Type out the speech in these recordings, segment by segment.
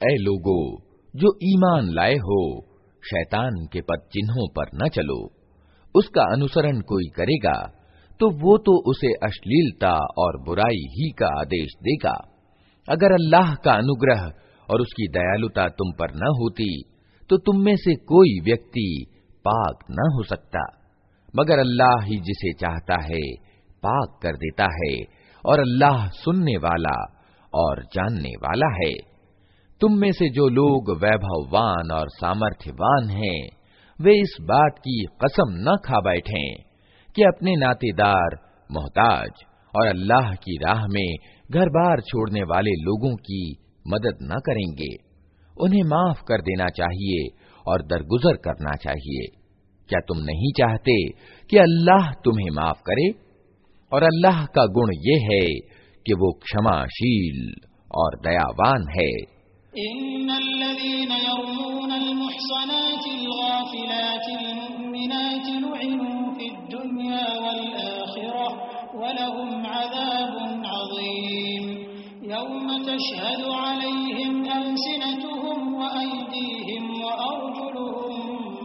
ऐ लोगो जो ईमान लाए हो शैतान के पद चिन्हों पर न चलो उसका अनुसरण कोई करेगा तो वो तो उसे अश्लीलता और बुराई ही का आदेश देगा अगर अल्लाह का अनुग्रह और उसकी दयालुता तुम पर न होती तो तुम में से कोई व्यक्ति पाक न हो सकता मगर अल्लाह ही जिसे चाहता है, पाक कर देता है और अल्लाह सुनने वाला और जानने वाला है। तुम में से जो लोग वैभववान और सामर्थ्यवान हैं, वे इस बात की कसम न खा बैठे कि अपने नातेदार, मोहताज और अल्लाह की राह में घर बार छोड़ने वाले लोगों की मदद न करेंगे। उन्हें माफ़ कर देना चाहिए और दरगुजर करना चाहिए। क्या तुम नहीं चाहते कि अल्लाह तुम्हें माफ़ करे? और अल्लाह का गुण ये है कि वो क्षमाशील और दयावान है। यौम तशहदु अलैहिम अलसिनतुहुम व अयदीहिम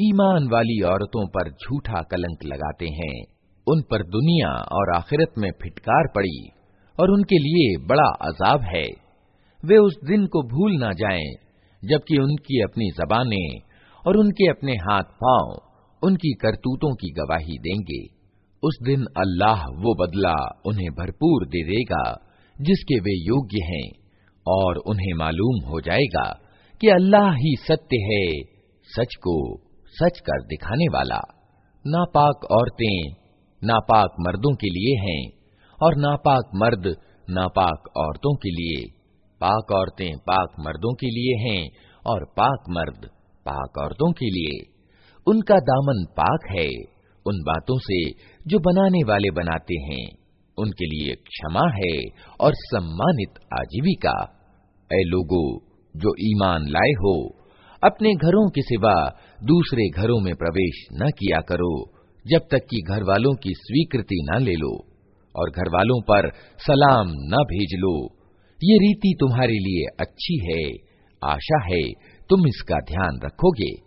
ईमान वाली औरतों पर झूठा कलंक लगाते हैं। उन पर दुनिया और आखिरत में फिटकार पड़ी और उनके लिए बड़ा अजाब है। वे उस दिन को भूल ना जाएँ, जबकि उनकी अपनी जबानें और उनके अपने हाथ पाँव उनकी करतूतों की गवाही देंगे। उस दिन अल्लाह वो बदला उन्हें भरपूर दे देगा, जिसके वे योग्य हैं, और उन्हें मालूम हो जाएगा कि अल्लाह ही सत्य है, सच को सच कर दिखाने वाला। नापाक औरतें नापाक मर्दों के लिए हैं और नापाक मर्द नापाक औरतों के लिए। पाक औरतें पाक मर्दों के लिए हैं और पाक मर्द पाक औरतों के लिए। उनका दामन पाक है, उन बातों से जो बनाने वाले बनाते हैं। उनके लिए क्षमा है और सम्मानित आजीविका। ऐ लोगो, जो ईमान लाए हो अपने घरों के सिवा दूसरे घरों में प्रवेश न किया करो, जब तक कि घर वालों की स्वीकृति न ले लो और घर वालों पर सलाम न भेज लो। ये रीति तुम्हारे लिए अच्छी है, आशा है, तुम इसका ध्यान रखोगे।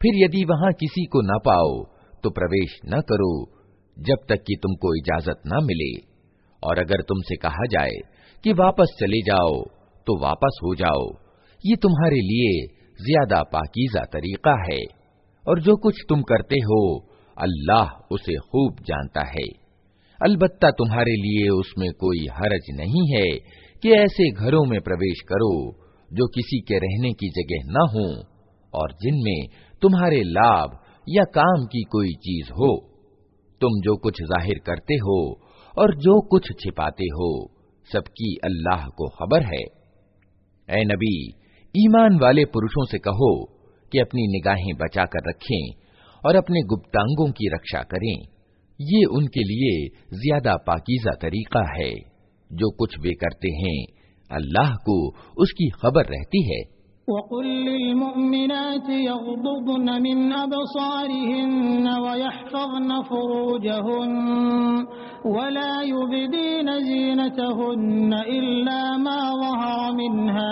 फिर यदि वहां किसी को न पाओ तो प्रवेश न करो जब तक कि तुमको इजाजत न मिले और अगर तुमसे कहा जाए कि वापस चले जाओ तो वापस हो जाओ ये तुम्हारे लिए ज्यादा पाकीजा तरीका है और जो कुछ तुम करते हो अल्लाह उसे खूब जानता है। अलबत्ता तुम्हारे लिए उसमें कोई हरज नहीं है कि ऐसे घरों में प्रवेश करो, जो किसी के रहने की जगह न हो, और जिनमें तुम्हारे लाभ या काम की कोई चीज़ हो। तुम जो कुछ ज़ाहिर करते हो और जो कुछ छिपाते हो, सबकी अल्लाह को खबर है। ए नबी, ईमान वाले पुरुषों से कहो कि अपनी निगाहें बचाकर रखें और अपने गुप्तांगों की रक्षा करें। ये उनके लिए ज़्यादा पाकिजा तरीका है। जो कुछ वे करते हैं, अल्लाह को उसकी खबर रहती है। वक़ुल्लिलमुमिनाति यग़्दुदन मिन अबसारिहिन्न वयहफ़ज़न फुरूजहुन्न वला युबदीन ज़ीनतहुन्न इल्ला मा ज़हर मिन्हा।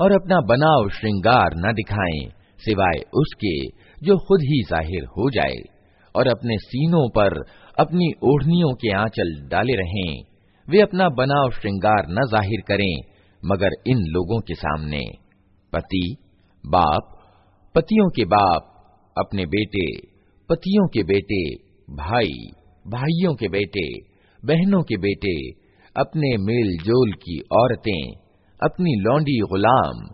और अपना बनाव श्रृंगार न दिखाएँ, सिवाय उसके जो खुद ही ज़ाहिर हो जाए, और अपने सीनों पर अपनी ओढ़नियों के आंचल डाले रहें। वे अपना बनाव श्रृंगार न ज़ाहिर करें, मगर इन लोगों के सामने। पति, बाप, पतियों के बाप, अपने बेटे, पतियों के बेटे, भाई, भाइयों के बेटे, बहनों के बेटे, अपने मेल जोल की औरतें अपनी लौंडी गुलाम,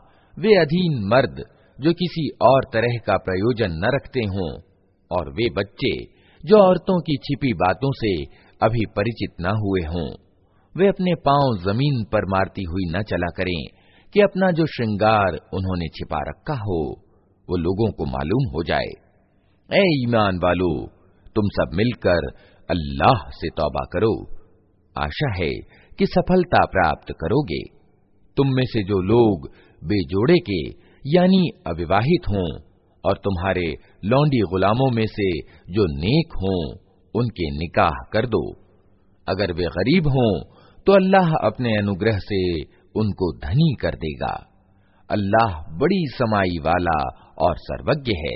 वे अधीन मर्द जो किसी और तरह का प्रयोजन न रखते हों, और वे बच्चे जो औरतों की छिपी बातों से अभी परिचित न हुए हों। वे अपने पाँव ज़मीन पर मारती हुई न चला करें कि अपना जो श्रृंगार उन्होंने छिपा रखा हो, वो लोगों को मालूम हो जाए। ए ईमान वालो, तुम सब मिलकर अल्लाह से तौबा करो। आशा है कि सफलता प्राप्त करोगे। तुम में से जो लोग बेजोड़े के यानी अविवाहित हों और तुम्हारे लौंडी गुलामों में से जो नेक हों उनके निकाह कर दो अगर वे गरीब हों तो अल्लाह अपने अनुग्रह से उनको धनी कर देगा अल्लाह बड़ी समाई वाला और सर्वज्ञ है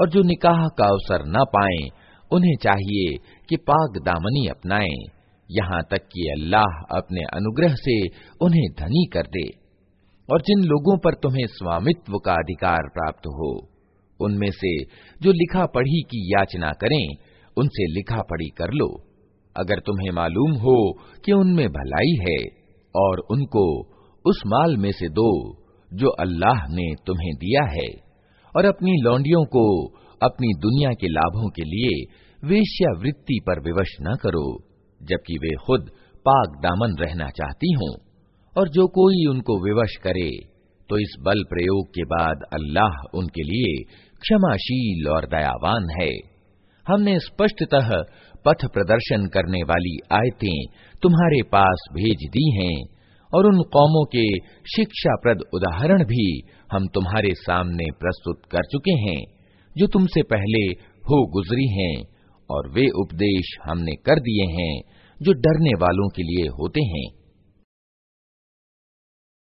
और जो निकाह का अवसर न पाएं उन्हें चाहिए कि पाक दामनी अपनाएं यहाँ तक कि अल्लाह अपने अनुग्रह से उन्हें धनी कर दे और जिन लोगों पर तुम्हें स्वामित्व का अधिकार प्राप्त हो उनमें से जो लिखा पढ़ी की याचना करें, उनसे लिखा पढ़ी कर लो। अगर तुम्हें मालूम हो कि उनमें भलाई है, और उनको उस माल में से दो जो अल्लाह ने तुम्हें दिया है, और अपनी लौंडियों को अपनी दुनिया के लाभों के लिए वेश्यावृत्ति पर विवश न करो, जबकि वे खुद पाक दामन रहना चाहती हों, और जो कोई उनको विवश करे तो इस बल प्रयोग के बाद अल्लाह उनके लिए क्षमाशील और दयावान है। हमने स्पष्टतः पथ प्रदर्शन करने वाली आयतें तुम्हारे पास भेज दी हैं और उन कौमों के शिक्षाप्रद उदाहरण भी हम तुम्हारे सामने प्रस्तुत कर चुके हैं, जो तुमसे पहले हो गुजरी हैं और वे उपदेश हमने कर दिए हैं, जो डरने वालों के लिए होते हैं।